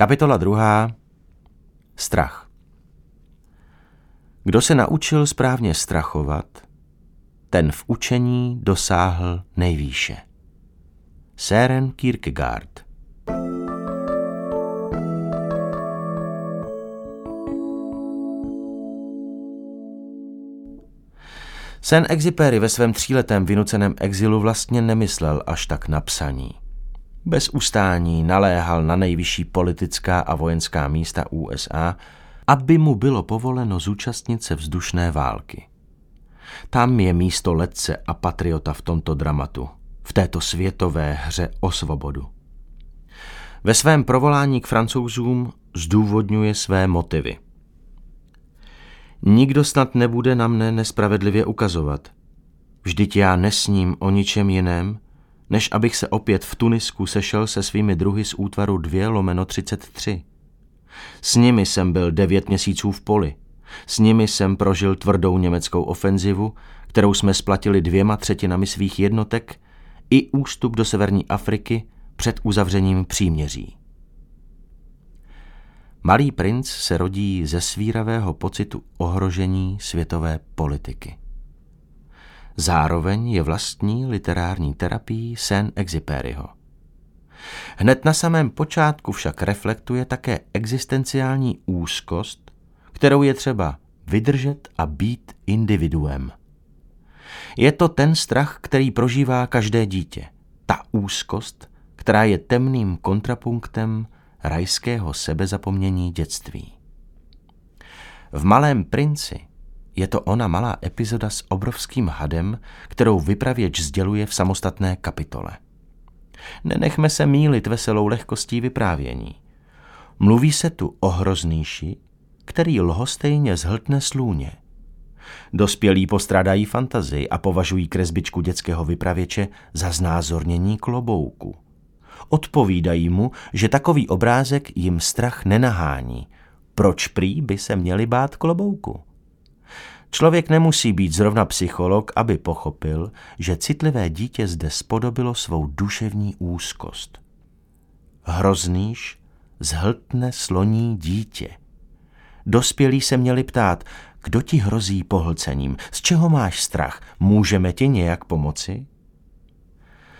Kapitola druhá. Strach. Kdo se naučil správně strachovat, ten v učení dosáhl nejvýše. Søren Kierkegaard Saint-Exupéry ve svém tříletém vynuceném exilu vlastně nemyslel až tak na psaní. Bez ustání naléhal na nejvyšší politická a vojenská místa USA, aby mu bylo povoleno zúčastnit se vzdušné války. Tam je místo letce a patriota v tomto dramatu, v této světové hře o svobodu. Ve svém provolání k francouzům zdůvodňuje své motivy. Nikdo snad nebude na mne nespravedlivě ukazovat. Vždyť já nesním o ničem jiném, než abych se opět v Tunisku sešel se svými druhy z útvaru 2 lomeno 33. S nimi jsem byl devět měsíců v poli. S nimi jsem prožil tvrdou německou ofenzivu, kterou jsme splatili dvěma třetinami svých jednotek, i ústup do severní Afriky před uzavřením příměří. Malý princ se rodí ze svíravého pocitu ohrožení světové politiky. Zároveň je vlastní literární terapií Saint-Exupéryho. Hned na samém počátku však reflektuje také existenciální úzkost, kterou je třeba vydržet a být individuem. Je to ten strach, který prožívá každé dítě. Ta úzkost, která je temným kontrapunktem rajského sebezapomnění dětství. V Malém princi je to ona malá epizoda s obrovským hadem, kterou vypravěč sděluje v samostatné kapitole. Nenechme se mílit veselou lehkostí vyprávění. Mluví se tu o hroznýši, který lhostejně zhltne slůně. Dospělí postrádají fantazii a považují kresbičku dětského vypravěče za znázornění klobouku. Odpovídají mu, že takový obrázek jim strach nenahání. Proč prý by se měli bát klobouku? Člověk nemusí být zrovna psycholog, aby pochopil, že citlivé dítě zde spodobilo svou duševní úzkost. Hroznýš zhltne sloní dítě. Dospělí se měli ptát, kdo ti hrozí pohlcením, z čeho máš strach, můžeme ti nějak pomoci?